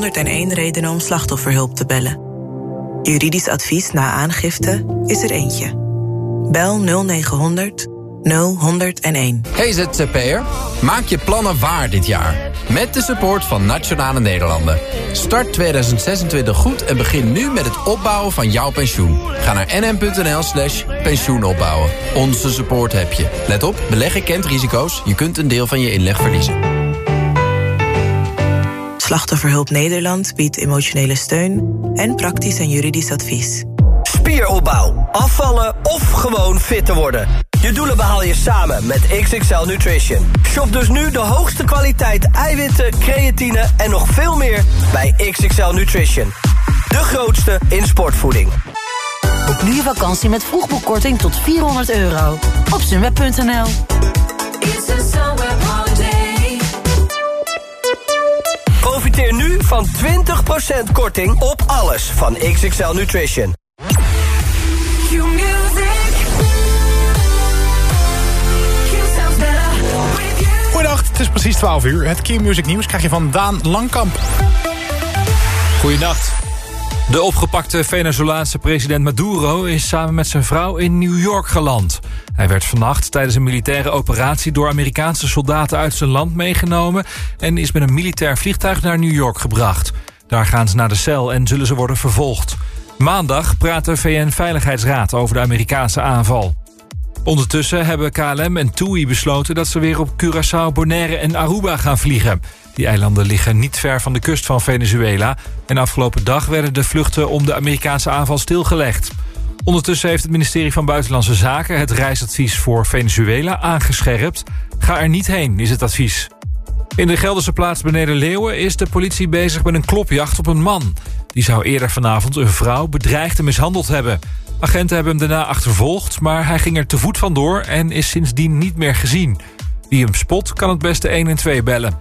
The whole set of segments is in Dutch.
101 redenen om slachtofferhulp te bellen. Juridisch advies na aangifte is er eentje. Bel 0900 0101. Hey ZZP'er, maak je plannen waar dit jaar. Met de support van Nationale Nederlanden. Start 2026 goed en begin nu met het opbouwen van jouw pensioen. Ga naar nm.nl slash pensioenopbouwen. Onze support heb je. Let op, beleggen kent risico's. Je kunt een deel van je inleg verliezen. Slachtofferhulp Nederland biedt emotionele steun en praktisch en juridisch advies. Spieropbouw, afvallen of gewoon fit te worden. Je doelen behaal je samen met XXL Nutrition. Shop dus nu de hoogste kwaliteit eiwitten, creatine en nog veel meer bij XXL Nutrition. De grootste in sportvoeding. Boek nu je vakantie met vroegboekkorting tot 400 euro. Op sunweb.nl Profiteer nu van 20% korting op alles van XXL Nutrition. Goedendag, het is precies 12 uur. Het Q Music Nieuws krijg je van Daan Langkamp. Goedenacht. De opgepakte Venezolaanse president Maduro is samen met zijn vrouw in New York geland. Hij werd vannacht tijdens een militaire operatie door Amerikaanse soldaten uit zijn land meegenomen... en is met een militair vliegtuig naar New York gebracht. Daar gaan ze naar de cel en zullen ze worden vervolgd. Maandag praat de VN-veiligheidsraad over de Amerikaanse aanval. Ondertussen hebben KLM en TUI besloten dat ze weer op Curaçao, Bonaire en Aruba gaan vliegen. Die eilanden liggen niet ver van de kust van Venezuela... en afgelopen dag werden de vluchten om de Amerikaanse aanval stilgelegd. Ondertussen heeft het ministerie van Buitenlandse Zaken... het reisadvies voor Venezuela aangescherpt. Ga er niet heen, is het advies. In de Gelderse plaats beneden Leeuwen is de politie bezig met een klopjacht op een man. Die zou eerder vanavond een vrouw bedreigd en mishandeld hebben. Agenten hebben hem daarna achtervolgd, maar hij ging er te voet vandoor... en is sindsdien niet meer gezien. Wie hem spot, kan het beste 112 bellen.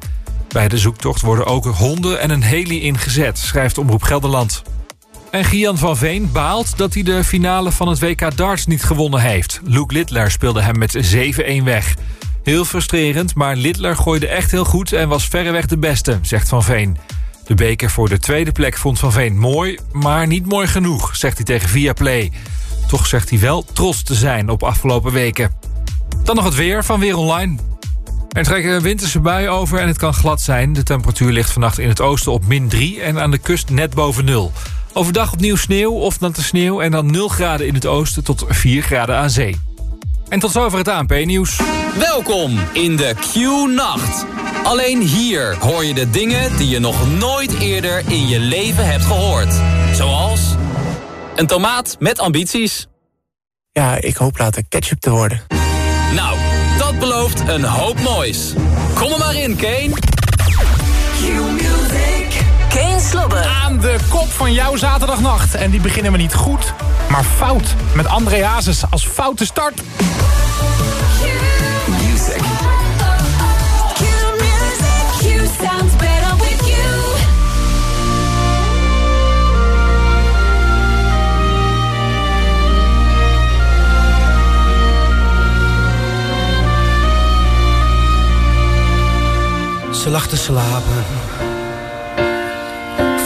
Bij de zoektocht worden ook honden en een heli ingezet, schrijft Omroep Gelderland. En Gian van Veen baalt dat hij de finale van het WK darts niet gewonnen heeft. Luke Littler speelde hem met 7-1 weg. Heel frustrerend, maar Littler gooide echt heel goed en was verreweg de beste, zegt Van Veen. De beker voor de tweede plek vond Van Veen mooi, maar niet mooi genoeg, zegt hij tegen Viaplay. Toch zegt hij wel trots te zijn op afgelopen weken. Dan nog het weer van Weer Online. Er trekken winterse buien over en het kan glad zijn. De temperatuur ligt vannacht in het oosten op min 3 en aan de kust net boven nul. Overdag opnieuw sneeuw of natte sneeuw en dan 0 graden in het oosten tot 4 graden aan zee. En tot zover het ANP-nieuws. Welkom in de Q-nacht. Alleen hier hoor je de dingen die je nog nooit eerder in je leven hebt gehoord. Zoals een tomaat met ambities. Ja, ik hoop later ketchup te worden. Nou, dat belooft een hoop moois. Kom er maar in, Kane. Aan de kop van jouw zaterdagnacht. En die beginnen we niet goed, maar fout. Met André Hazes als foute start. sounds better with you. Ze lag te slapen.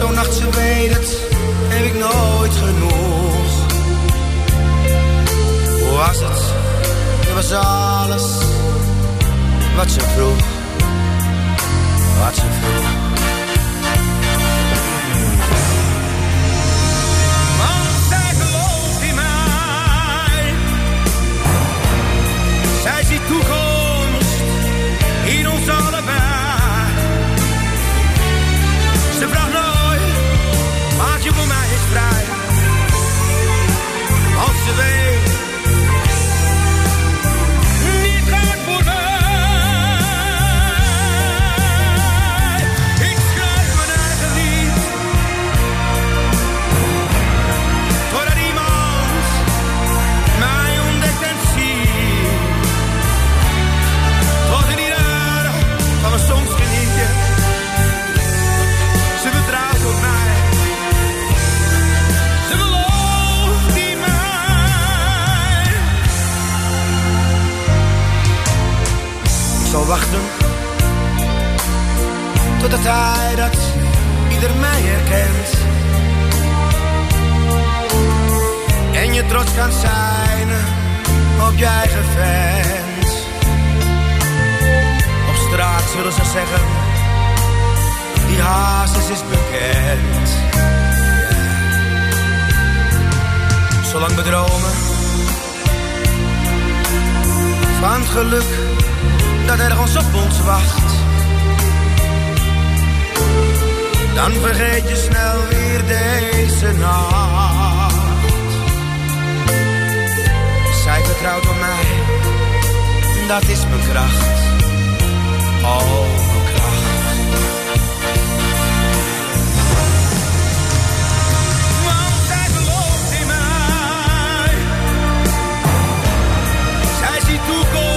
Zo'n nacht, ze weet het, heb ik nooit genoeg. Hoe was het? Het was alles wat ze vroeg, wat ze vroeg. Je eens vrij. Want ze weet zal wachten totdat hij dat ieder mij herkent. En je trots kan zijn op je eigen vent. Op straat zullen ze zeggen, die haas is bekend. Zolang we dromen van geluk dat ergens op ons wacht. Dan vergeet je snel weer deze nacht. Zij vertrouwt op mij, dat is mijn kracht. Oh, mijn kracht. toekomst.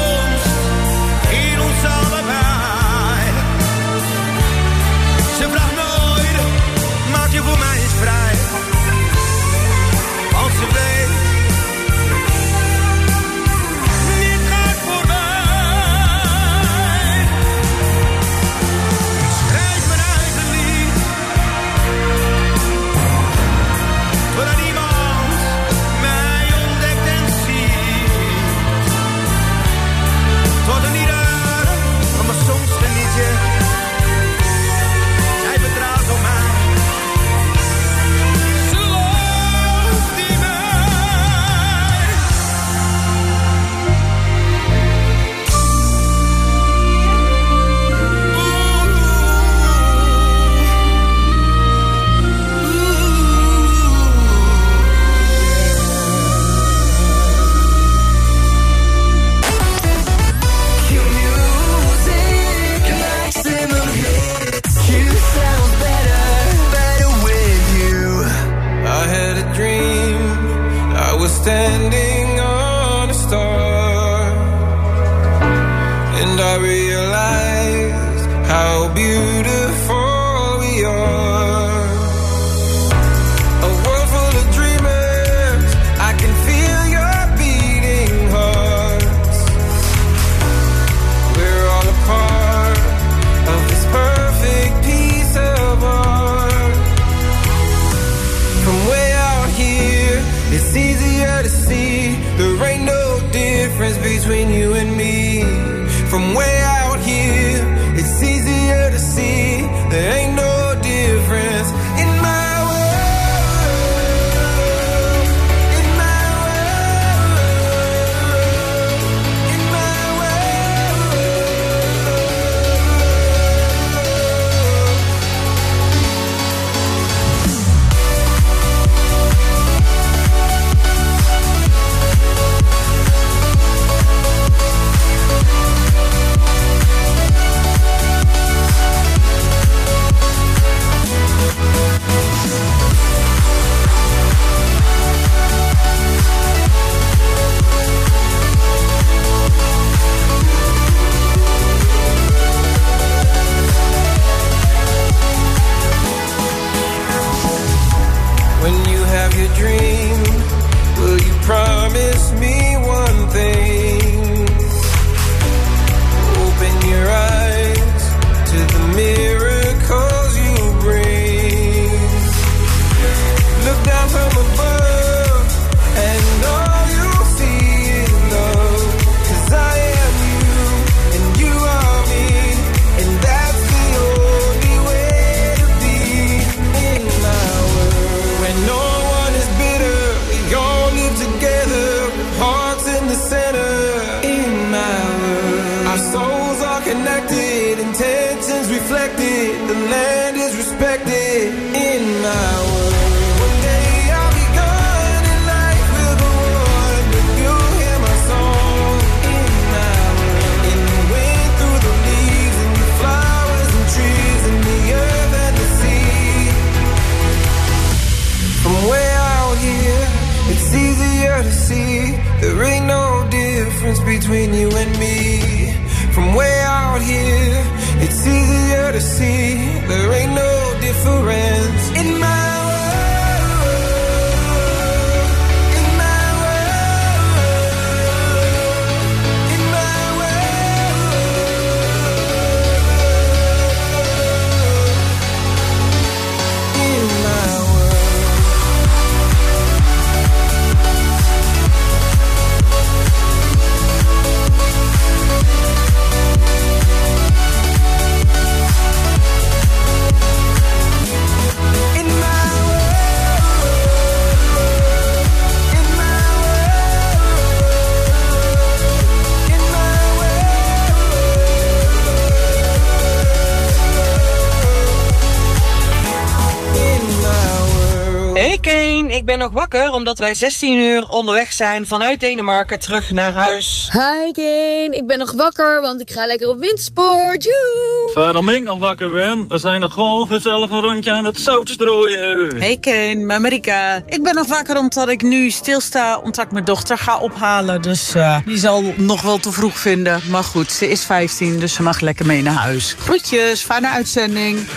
Omdat wij 16 uur onderweg zijn vanuit Denemarken terug naar huis. Hi Kane, ik ben nog wakker, want ik ga lekker op windsport. Joe! Waarom ik nog wakker ben? We zijn nog gewoon gezellig een rondje aan het zout te strooien. Hey Kane, mijn Marika. Ik ben nog wakker omdat ik nu stilsta omdat ik mijn dochter ga ophalen. Dus uh, die zal nog wel te vroeg vinden. Maar goed, ze is 15, dus ze mag lekker mee naar huis. Groetjes, fijne uitzending.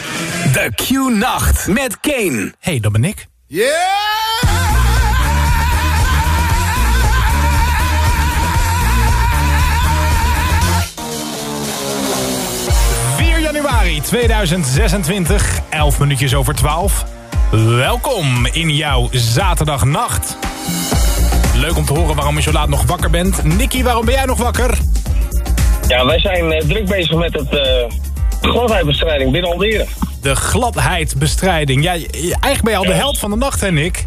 De Q-nacht met Kane. Hey, dat ben ik. Yeah! Januari 2026, 11 minuutjes over 12. Welkom in jouw zaterdagnacht. Leuk om te horen waarom je zo laat nog wakker bent. Nicky, waarom ben jij nog wakker? Ja, wij zijn uh, druk bezig met het uh, gladheidbestrijding binnen Almere. De gladheidbestrijding. Ja, eigenlijk ben je al de held van de nacht, hè Nick?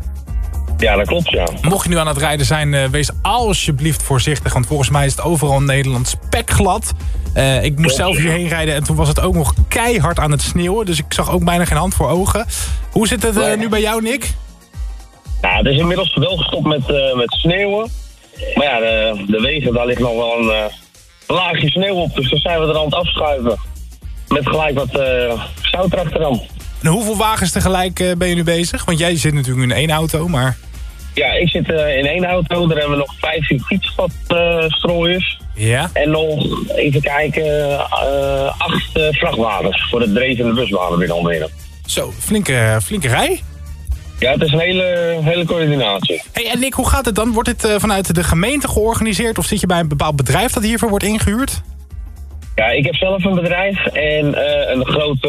Ja, dat klopt, ja. Mocht je nu aan het rijden zijn, uh, wees alsjeblieft voorzichtig. Want volgens mij is het overal in Nederland spekglad. Uh, ik moest zelf hierheen rijden en toen was het ook nog keihard aan het sneeuwen. Dus ik zag ook bijna geen hand voor ogen. Hoe zit het uh, nee. nu bij jou, Nick? Nou, het is inmiddels wel gestopt met, met sneeuwen. Maar ja, de, de wegen, daar ligt nog wel een laagje sneeuw op. Dus dan zijn we er aan het afschuiven. Met gelijk wat zout erachteraan. En hoeveel wagens tegelijk ben je nu bezig? Want jij zit natuurlijk in één auto, maar... Ja, ik zit uh, in één auto. Daar hebben we nog 15 fietspadstrooiers. Uh, ja. En nog, even kijken, uh, acht vrachtwagens voor de drevende busbanen binnen Almere. Zo, flinke, flinke rij. Ja, het is een hele, hele coördinatie. Hey, en Nick, hoe gaat het dan? Wordt dit vanuit de gemeente georganiseerd? Of zit je bij een bepaald bedrijf dat hiervoor wordt ingehuurd? Ja, ik heb zelf een bedrijf en een groot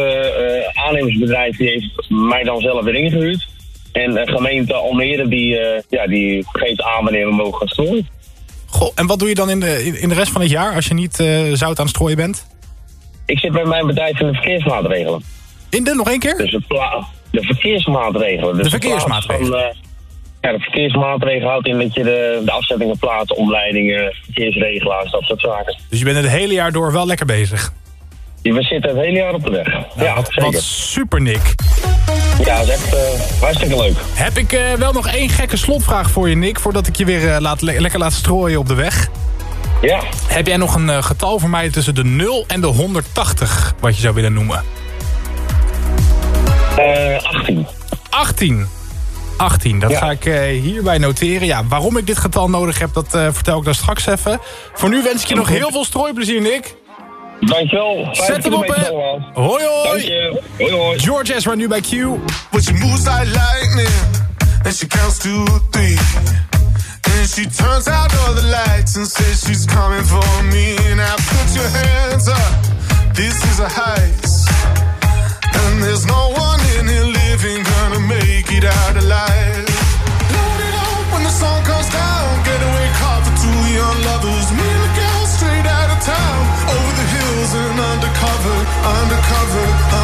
aannemersbedrijf die heeft mij dan zelf weer ingehuurd. En de gemeente Almere die, uh, ja, die geeft aan wanneer we mogen gaan strooien. Goh, en wat doe je dan in de, in de rest van het jaar als je niet uh, zout aan het strooien bent? Ik zit bij mijn bedrijf in de verkeersmaatregelen. In de, nog één keer? Dus de, de verkeersmaatregelen. Dus de verkeersmaatregelen? Ja, de verkeersmaatregelen houdt in dat je de, de afzettingen plaatst, omleidingen, verkeersregelaars, dat soort zaken. Dus je bent het hele jaar door wel lekker bezig? We zitten het hele jaar op de weg. Nou, ja, wat, zeker. wat super, Nick. Ja, dat is echt uh, hartstikke leuk. Heb ik uh, wel nog één gekke slotvraag voor je, Nick... voordat ik je weer uh, laat, le lekker laat strooien op de weg. Ja. Heb jij nog een getal voor mij tussen de 0 en de 180... wat je zou willen noemen? 18. 18. 18, dat ja. ga ik hierbij noteren. Ja, waarom ik dit getal nodig heb, dat vertel ik dan straks even. Voor nu wens ik je nog heel veel strooiplezier, Nick. Dankjewel. Zet hem op, hè. Hoi, hoi. Dank je. Hoi, hoi. George Ezra nu bij Q. But she moves like lightning. And she counts to three. And she turns out all the lights and says she's coming for me. Now put your hands up. This is a heist. And there's no one in here living gonna make it out alive. Load it up when the sun comes prison undercover, undercover.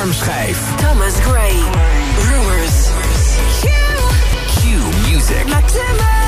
armschijf. Thomas Gray. Rumors. Q. Q Music.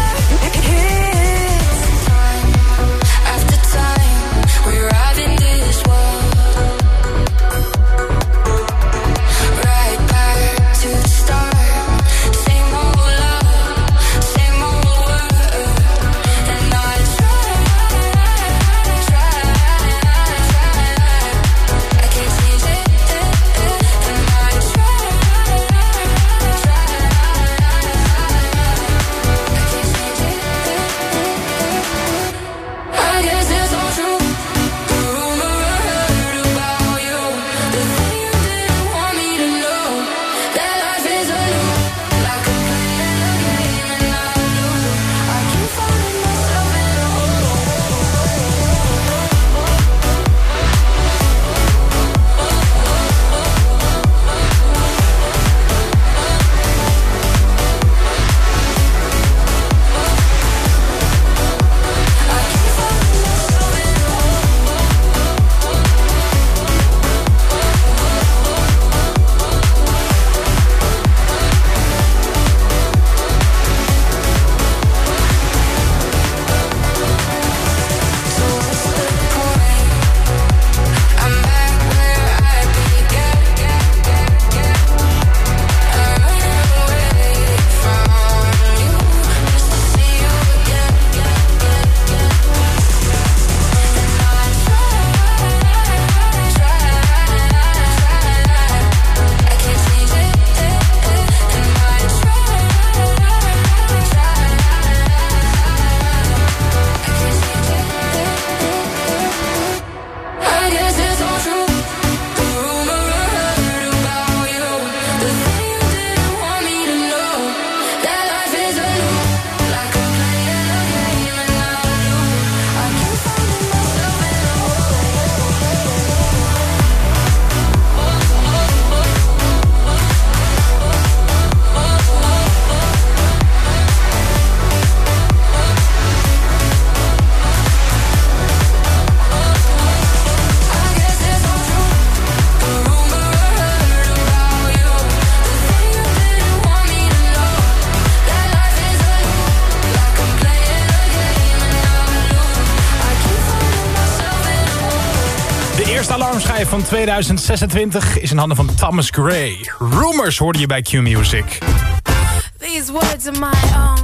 2026 is in handen van Thomas Gray. Rumors hoorde je bij Q-Music.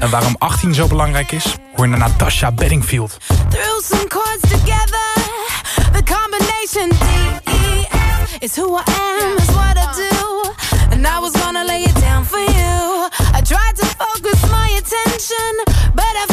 En waarom 18 zo belangrijk is, hoor je naar Natasha Bedingfield. E, is who I am, is what I do And I was gonna lay it down for you I tried to focus my attention But I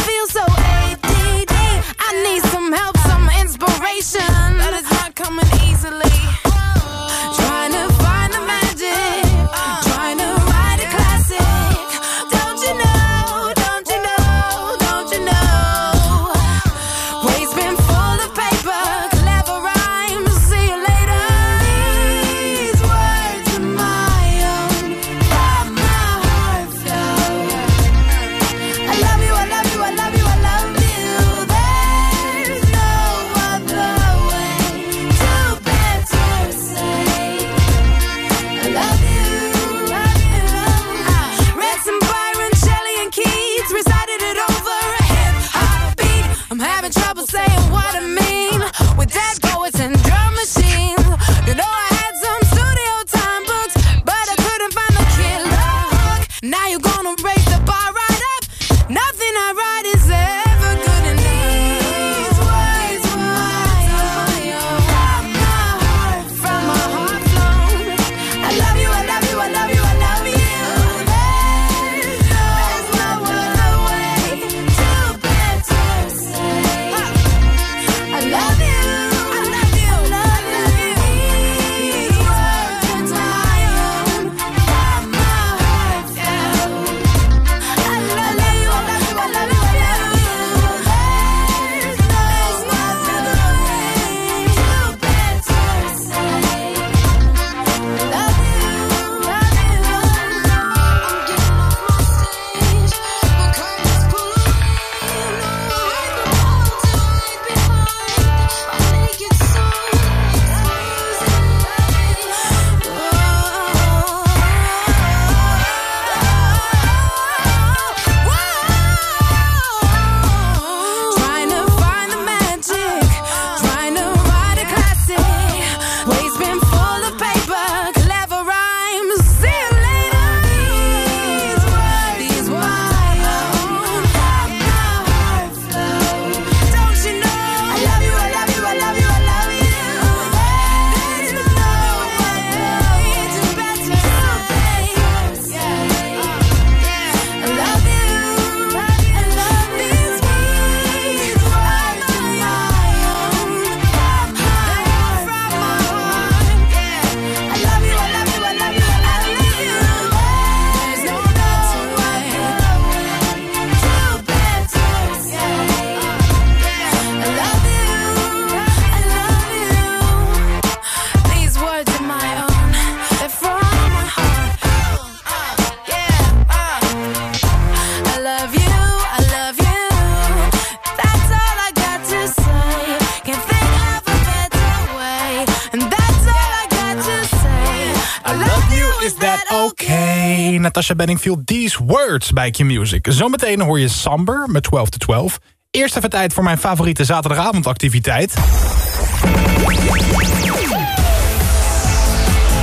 okay? Natasha Bedingfield, These Words bij Q-Music. Zometeen hoor je Samber met 12 to 12. Eerst even tijd voor mijn favoriete zaterdagavondactiviteit.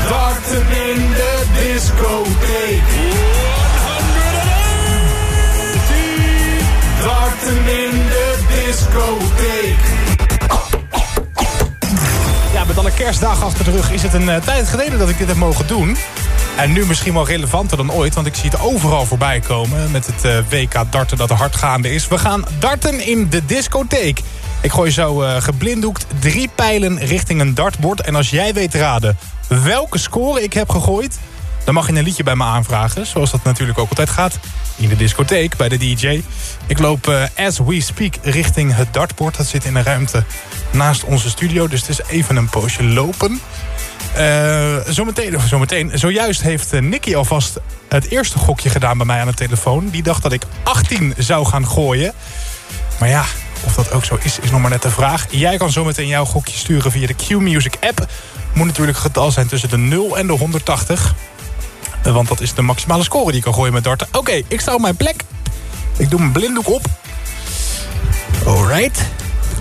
Darten in de discotheek. Darten in de discotheek. Kerstdagen achter de rug is het een eh, tijd geleden dat ik dit heb mogen doen. En nu misschien wel relevanter dan ooit, want ik zie het overal voorbij komen... met het eh, WK darten dat hard gaande is. We gaan darten in de discotheek. Ik gooi zo eh, geblinddoekt drie pijlen richting een dartbord. En als jij weet raden welke score ik heb gegooid... dan mag je een liedje bij me aanvragen. Zoals dat natuurlijk ook altijd gaat. In de discotheek, bij de DJ. Ik loop as we speak richting het dartbord. Dat zit in een ruimte naast onze studio. Dus het is even een poosje lopen. Eh, zometeen, zometeen, zojuist heeft eh, Nicky alvast het eerste gokje gedaan bij mij aan de telefoon. Die dacht dat ik 18 zou gaan gooien. Maar ja, of dat ook zo is, is nog maar net de vraag. Jij kan zometeen jouw gokje sturen via de Q-Music app. Moet natuurlijk een getal zijn tussen de 0 en de 180. Eh, Want dat is de maximale score die ik kan gooien met darten. Oké, ik sta op mijn plek. Ik doe mijn blinddoek op. Alright.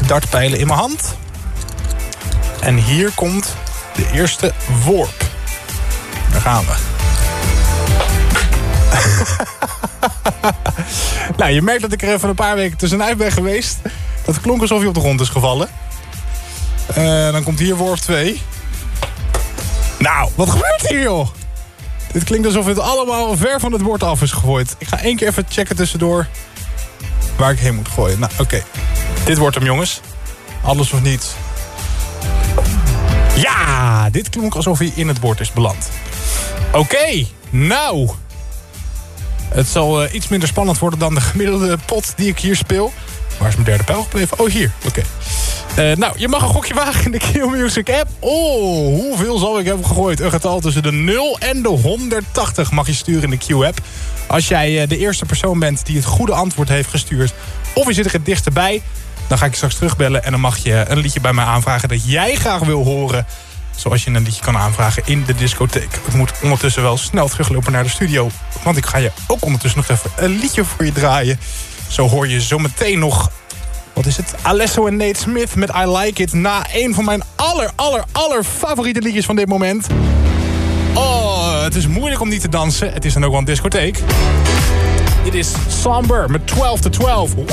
Dartpijlen in mijn hand. En hier komt de eerste worp. Daar gaan we. nou, je merkt dat ik er even een paar weken tussenuit ben geweest. Dat klonk alsof hij op de grond is gevallen. Eh, dan komt hier worp 2. Nou, wat gebeurt hier, joh? Dit klinkt alsof het allemaal ver van het bord af is gegooid. Ik ga één keer even checken tussendoor waar ik heen moet gooien. Nou, oké. Dit wordt hem, jongens. Alles of niets. Ja, dit klonk alsof hij in het bord is beland. Oké, nou. Het zal eh, iets minder spannend worden dan de gemiddelde pot die ik hier speel. Waar is mijn derde pijl gebleven? Oh, hier. Oké. Eh, nou, je mag een gokje wagen in de Q-Music app. Oh, hoeveel zal ik hebben gegooid? Een getal tussen de 0 en de 180 mag je sturen in de Q-app. Als jij eh, de eerste persoon bent die het goede antwoord heeft gestuurd... of je zit er het dichtst bij, dan ga ik je straks terugbellen... en dan mag je een liedje bij mij aanvragen dat jij graag wil horen... zoals je een liedje kan aanvragen in de discotheek. Ik moet ondertussen wel snel teruglopen naar de studio... want ik ga je ook ondertussen nog even een liedje voor je draaien. Zo hoor je zometeen nog wat is het? Alesso en Nate Smith met I Like It. Na een van mijn aller, aller, aller favoriete liedjes van dit moment. Oh, het is moeilijk om niet te dansen. Het is dan ook wel een discotheek. Dit is Somber met 12 to 12. Woe!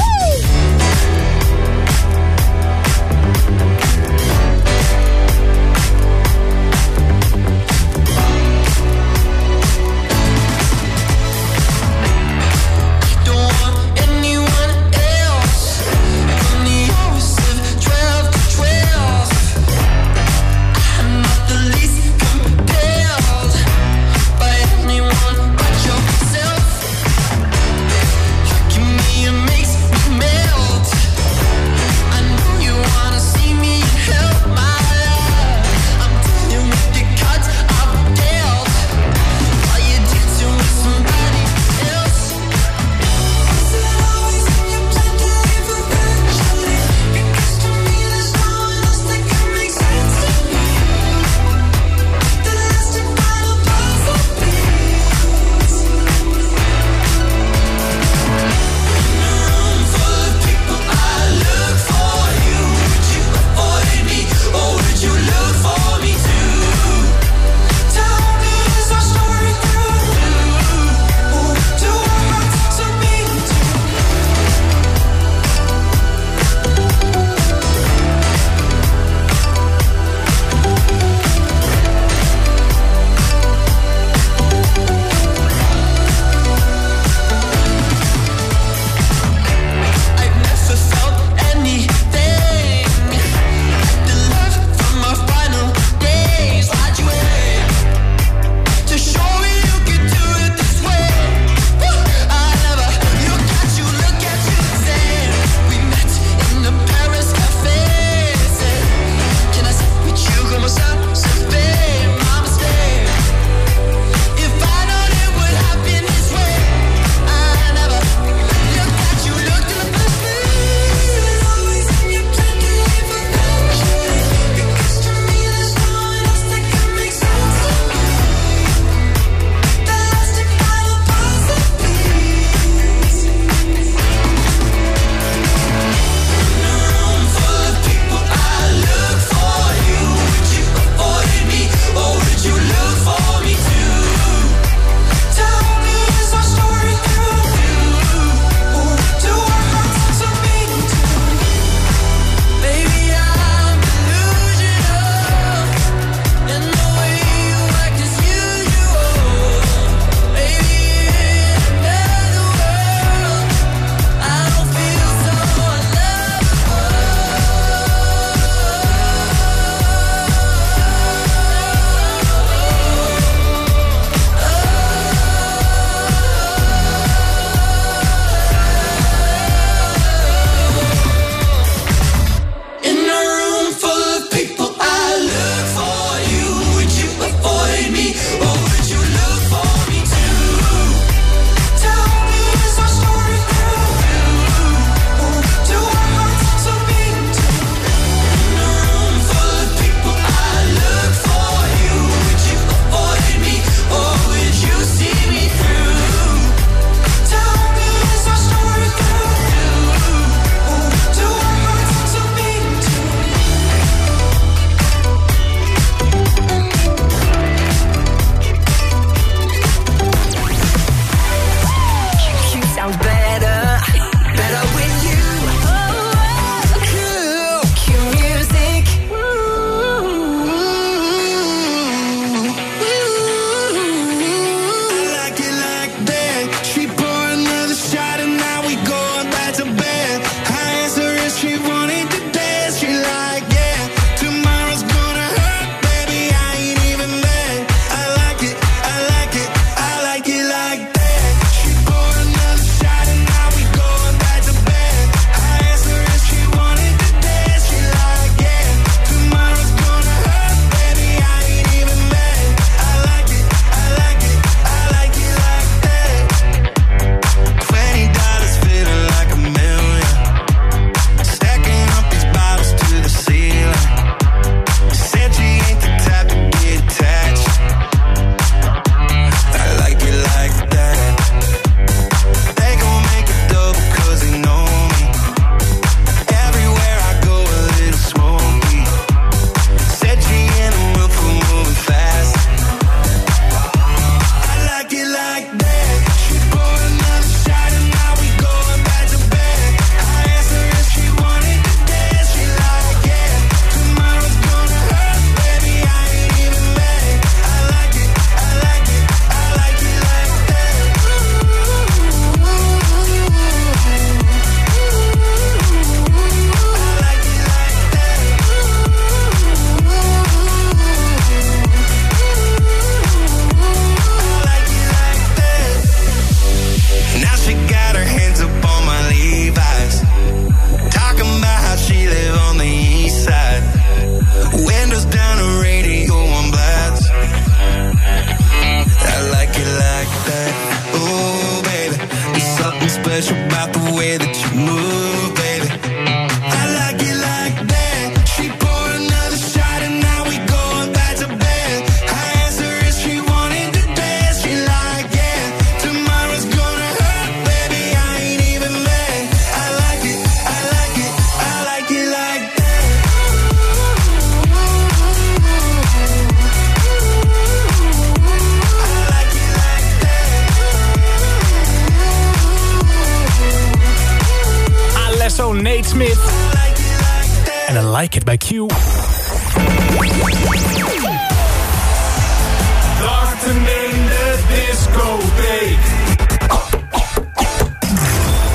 In de.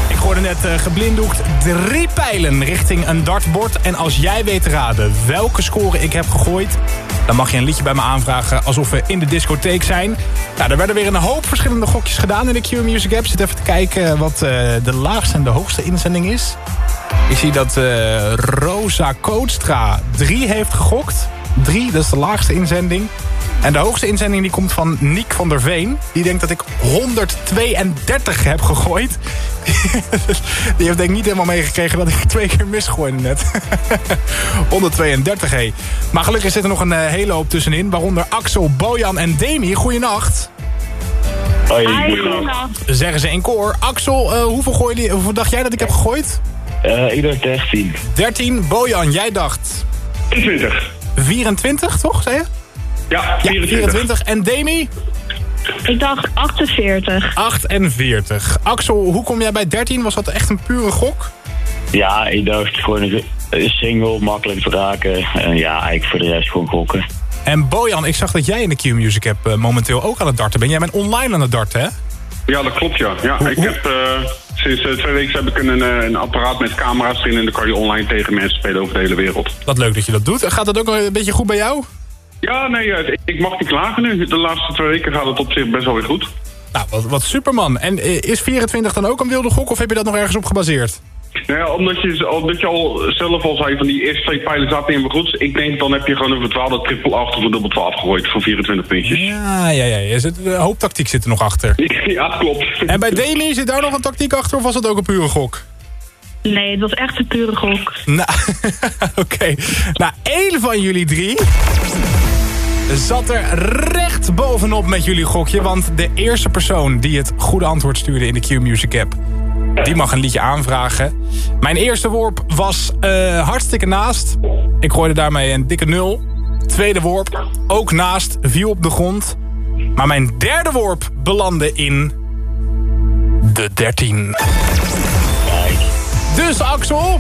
Ik hoorde net eh, geblinddoekt drie pijlen richting een dartbord. En als jij weet te raden welke score ik heb gegooid... dan mag je een liedje bij me aanvragen alsof we in de discotheek zijn. Nou, er werden weer een hoop verschillende gokjes gedaan in de Q-Music app. Zit even te kijken wat eh, de laagste en de hoogste inzending is. Ik zie dat eh, Rosa Kootstra 3 heeft gegokt. 3, dat is de laagste inzending. En de hoogste inzending die komt van Niek van der Veen. Die denkt dat ik 132 heb gegooid. Die heeft denk ik niet helemaal meegekregen dat ik twee keer misgooide net. 132, hé. Maar gelukkig zit er nog een eh, hele hoop tussenin. Waaronder Axel, Bojan en Demi. Goeienacht. Hoi, goeienacht. Zeggen ze in koor. Axel, eh, hoeveel, gooide, je- hoeveel dacht jij dat ik heb gegooid? Eh, ik dacht 13. 13. Bojan, jij dacht 20. 24, toch, zei je? Ja, 24. 24. En Demi? Ik dacht 48. 48. Axel, hoe kom jij bij 13? Was dat echt een pure gok? Ja, ik dacht gewoon een een single, makkelijk te raken. En ja, eigenlijk voor de rest gewoon gokken. En Bojan, ik zag dat jij in de Q-Music app eh, momenteel ook aan het darten bent. Jij bent online aan het darten, hè? Ja, dat klopt, ja. ja ik heb, eh, sinds eh, twee weken heb ik een, een apparaat met camera's erin... en dan kan je online tegen mensen spelen over de hele wereld. Wat leuk dat je dat doet. Gaat dat ook een beetje goed bij jou? Ja, nee, eh, ik mag niet klagen nu. De laatste twee weken gaat het op zich best wel weer goed. Nou, wat, wat superman. En eh, is 24 dan ook een wilde gok of heb je dat nog ergens op gebaseerd? Nou ja, omdat, je, omdat je al zelf al zei van die eerste twee pijlen zaten in goed. Ik denk dan heb je gewoon een verdwaalde triple 8 of een dubbel 12 gegooid voor 24 puntjes. Ja, ja, ja. Zit, een hoop tactiek zit er nog achter. Ja, klopt. En bij Demi zit daar nog een tactiek achter of was het ook een pure gok? Nee, het was echt een pure gok. Nou, oké. Nou, één van jullie drie zat er recht bovenop met jullie gokje. Want de eerste persoon die het goede antwoord stuurde in de Q-Music app... die mag een liedje aanvragen. Mijn eerste worp was eh, hartstikke naast. Ik gooide daarmee een dikke nul. Tweede worp, ook naast, viel op de grond. Maar mijn derde worp belandde in... de 13. Dus Axel,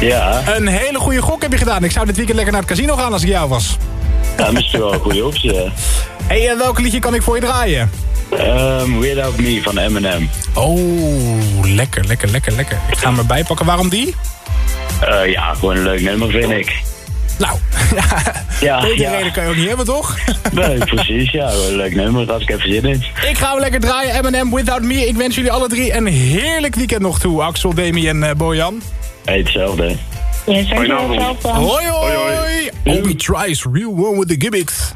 Ja, een hele goede gok heb je gedaan. Ik zou dit weekend lekker naar het casino gaan als ik jou was. ja misschien wel een goede optie, ja. hey, en welk liedje kan ik voor je draaien? Ehm, Without Me van Eminem. Oh, lekker, lekker, lekker, lekker. Ik ga hem erbij pakken. Waarom die? Eh, ja, gewoon een leuk nummer, vind ik. Nou, Ja, betere ja. reden kan je ook niet hebben, toch? Nee, precies, ja. Gewoon een leuk nummer, daar had ik even zin in. ik ga hem lekker draaien. Eminem, Without Me. Ik wens jullie alle drie een heerlijk weekend nog toe. Axel, Demi en eh, Bojan. Hey, hetzelfde. Yes, Hoi, nou. Hoi, hoi. Obi tries real one with the gimmicks.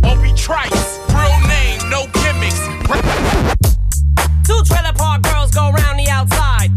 Obi Trice, real name, no gimmicks. Two trailer park girls go round the outside,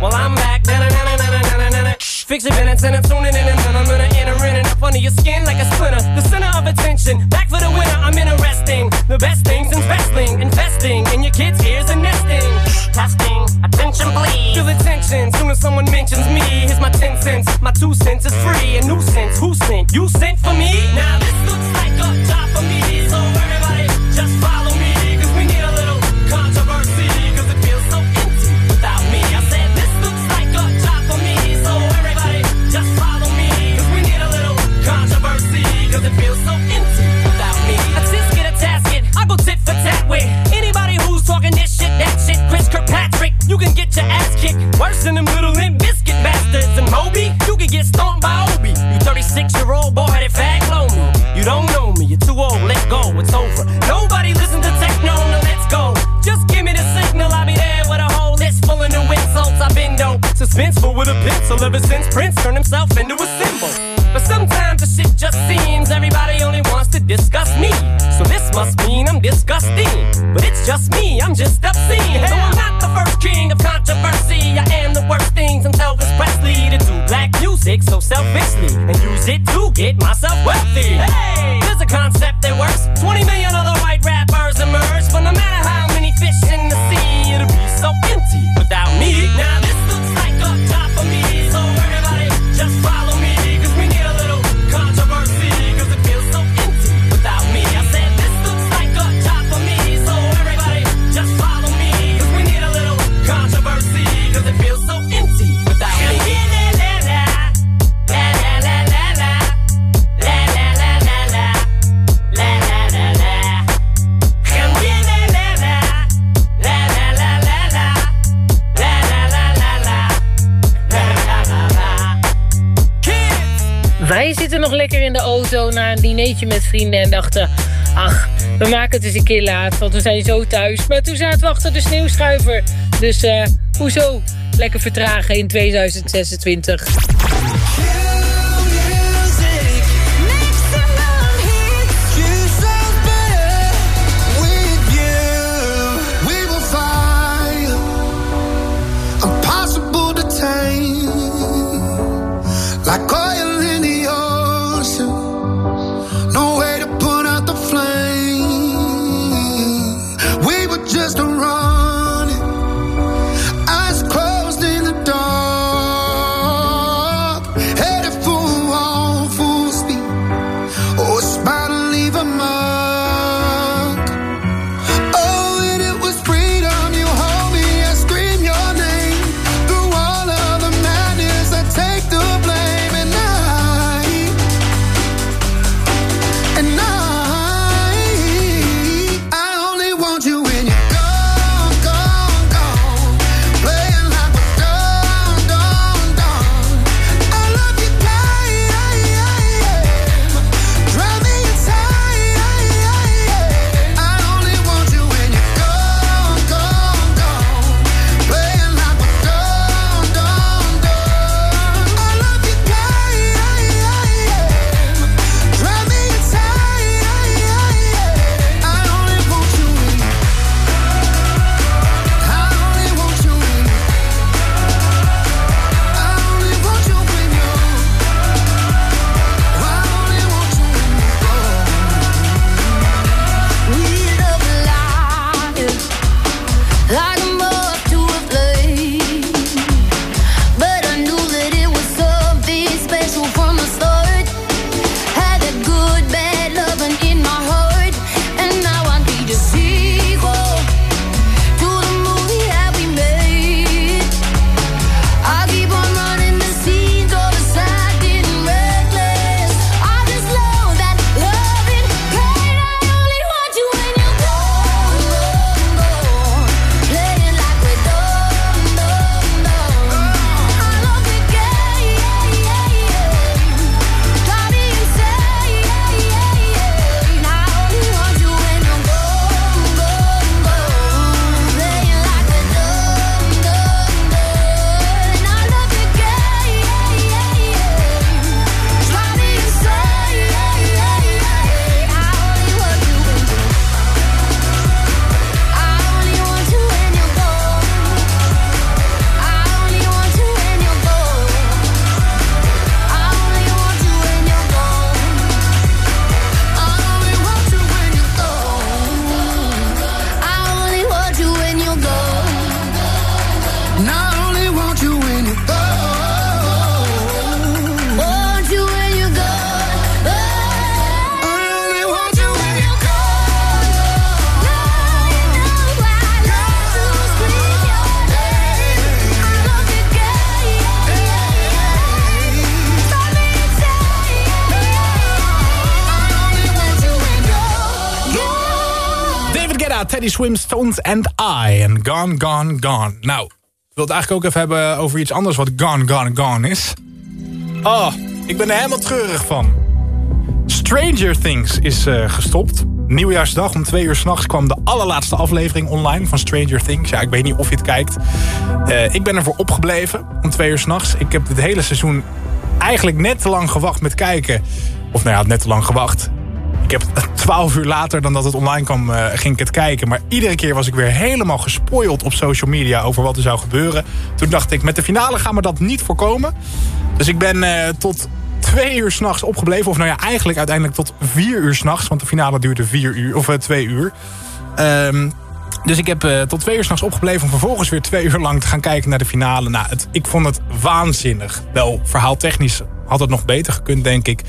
Well, I'm back. Fix your minutes and I'm tuning in and I'm gonna enter in and up under your skin like a splinter. The center of attention, back for the winner. I'm interesting. The best things in wrestling, investing in your kids' ears and nesting. Testing, attention please. Feel the tension soon as someone mentions me. Here's my 10 cents, my two cents is free. A nuisance, who sent? You sent for me? Now this looks like a job for me, so everybody just follow Kirkpatrick, you can get your ass kicked worse than them little limp biscuit bastards. And Moby, you can get stomped by Obi. You 36 year old boy that fag blow me. You don't know me, you're too old, let go, it's over. Nobody listen to techno, no, let's go. Just give me the signal, I'll be there with a whole list full of new insults. I've been dope, suspenseful with a pencil ever since Prince turned himself into a symbol. But sometimes the shit just seems everybody only wants to discuss me. So this must I'm disgusting. But it's just me, I'm just obscene. Though I'm not the first king of controversy, I am the worst thing since Elvis Presley to do black music so selfishly and use it to get myself wealthy. Hey, there's a concept that works. 20 million other white rappers emerge, but no matter how many fish in the sea, it'll be so empty without me. Now this Wij zitten nog lekker in de auto na een dineetje met vrienden en dachten... ach, we maken het eens een keer laat, want we zijn zo thuis. Maar toen zaten we achter de sneeuwschuiver. Dus eh, hoezo? Lekker vertragen in 2026. Teddy Swims, Stones and I. En Gone, Gone, Gone. Nou, ik wil het eigenlijk ook even hebben over iets anders wat Gone, Gone, Gone is. Oh, ik ben er helemaal treurig van. Stranger Things is uh, gestopt. Nieuwjaarsdag om twee uur s'nachts kwam de allerlaatste aflevering online van Stranger Things. Ja, ik weet niet of je het kijkt. Uh, ik ben ervoor opgebleven om twee uur s'nachts. Ik heb het hele seizoen eigenlijk net te lang gewacht met kijken. Of nou ja, net te lang gewacht. Ik heb twaalf uur later dan dat het online kwam, uh, ging ik het kijken. Maar iedere keer was ik weer helemaal gespoild op social media over wat er zou gebeuren. Toen dacht ik, met de finale gaan we dat niet voorkomen. Dus ik ben uh, tot twee uur s'nachts opgebleven. Of nou ja, eigenlijk uiteindelijk tot vier uur s'nachts. Want de finale duurde vier uur, of uh, twee uur. Um, dus ik heb tot twee uur s'nachts opgebleven... om vervolgens weer twee uur lang te gaan kijken naar de finale. Nou, het, ik vond het waanzinnig. Wel, verhaaltechnisch had het nog beter gekund, denk ik.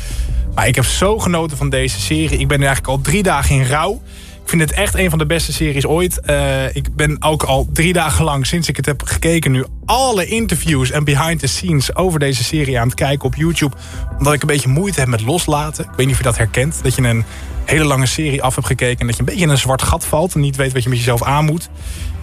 Maar ik heb zo genoten van deze serie. Ik ben eigenlijk al drie dagen in rouw. Ik vind het echt een van de beste series ooit. Uh, ik ben ook al drie dagen lang, sinds ik het heb gekeken nu... alle interviews en behind the scenes over deze serie aan het kijken op YouTube. Omdat ik een beetje moeite heb met loslaten. Ik weet niet of je dat herkent. Dat je een hele lange serie af hebt gekeken... en dat je een beetje in een zwart gat valt... en niet weet wat je met jezelf aan moet.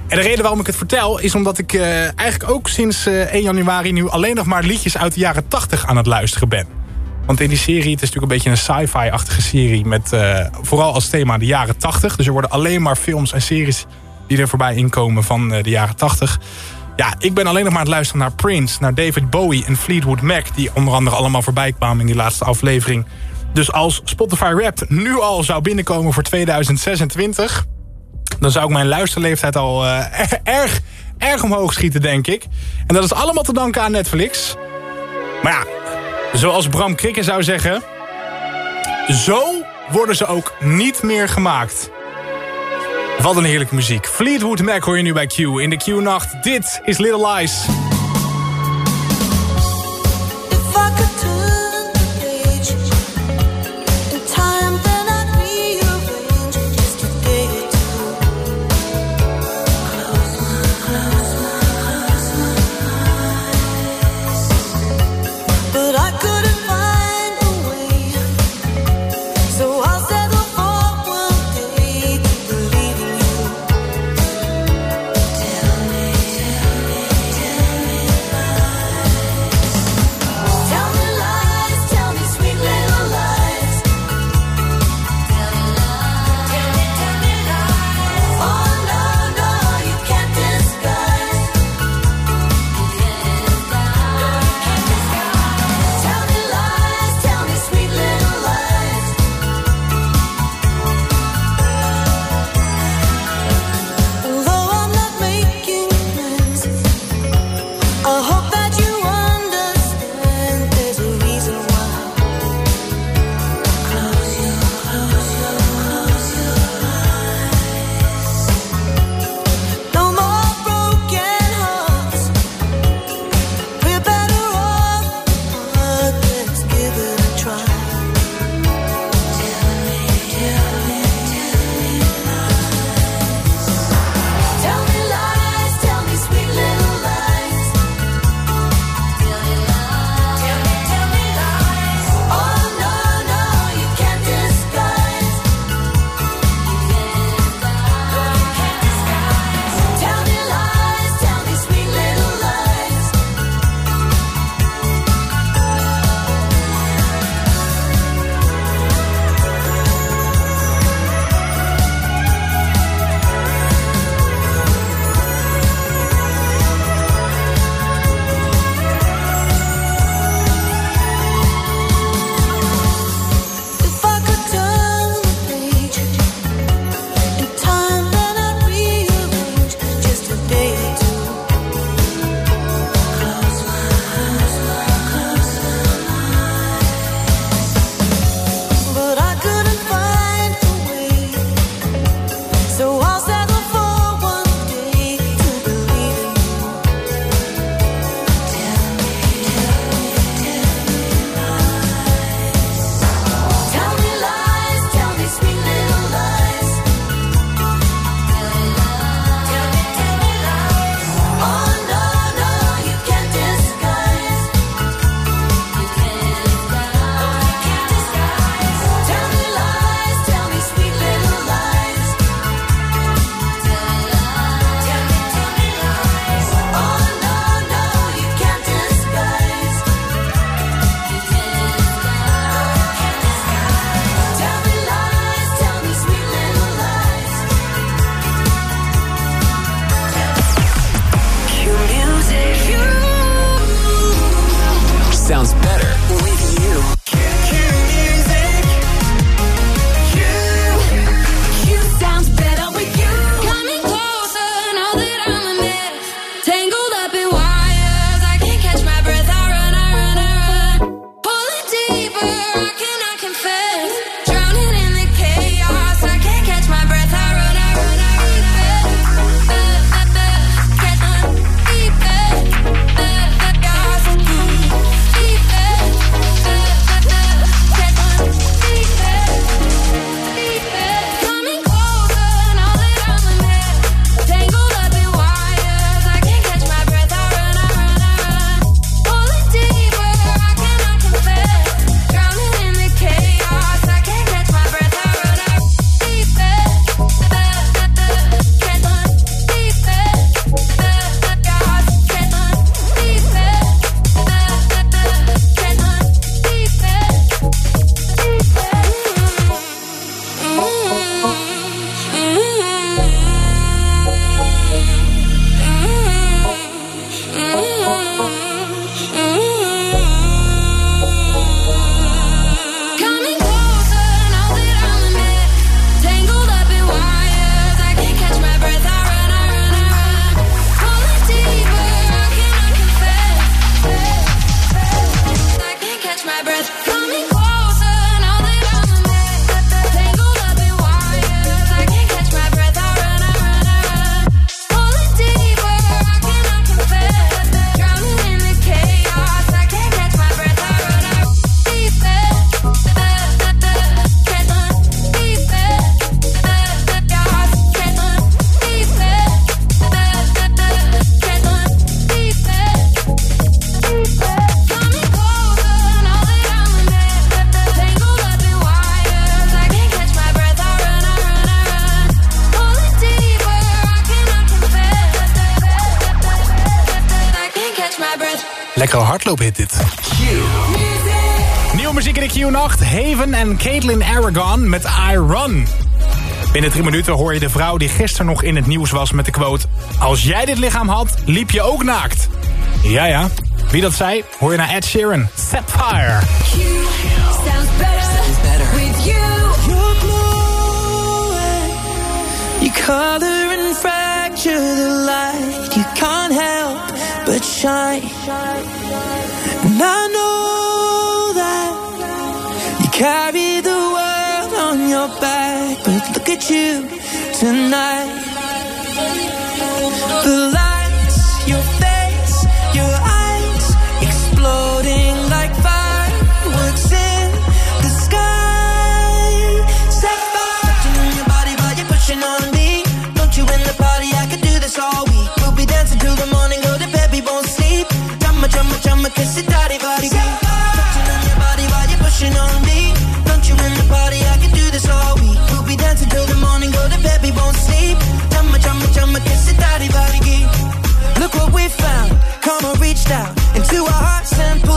En de reden waarom ik het vertel is omdat ik uh, eigenlijk ook sinds uh, 1 januari... nu alleen nog maar liedjes uit de jaren 80 aan het luisteren ben. Want in die serie, het is natuurlijk een beetje een sci-fi-achtige serie... met uh, vooral als thema de jaren 80. Dus er worden alleen maar films en series die er voorbij inkomen van uh, de jaren 80. Ja, ik ben alleen nog maar aan het luisteren naar Prince, naar David Bowie en Fleetwood Mac... die onder andere allemaal voorbij kwamen in die laatste aflevering. Dus als Spotify Wrapped nu al zou binnenkomen voor 2026... dan zou ik mijn luisterleeftijd al uh, erg, erg omhoog schieten, denk ik. En dat is allemaal te danken aan Netflix. Maar ja, zoals Bram Krikke zou zeggen... zo worden ze ook niet meer gemaakt. Wat een heerlijke muziek. Fleetwood Mac hoor je nu bij Q. In de Q-nacht, dit is Little Lies. Lekkere hardloophit dit. Nieuwe muziek in de Q-nacht. Haven en Caitlin Aragon met I Run. Binnen drie minuten hoor je de vrouw die gisteren nog in het nieuws was met de quote... Als jij dit lichaam had, liep je ook naakt. Ja, ja. Wie dat zei, hoor je naar Ed Sheeran. Sapphire. Sounds better with you. You're glowing. You color and fracture the light. You can't help but shine. Carry the world on your back. But look at you tonight. The lights, your face, your eyes exploding like fireworks in the sky. Set fire to your body while you're pushing on me. Don't you in the party? I could do this all week. We'll be dancing till the morning, go to bed, we won't sleep. Drama, drama, drama, kiss it, daddy, body.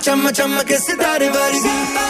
चम चम के सितारे वाली।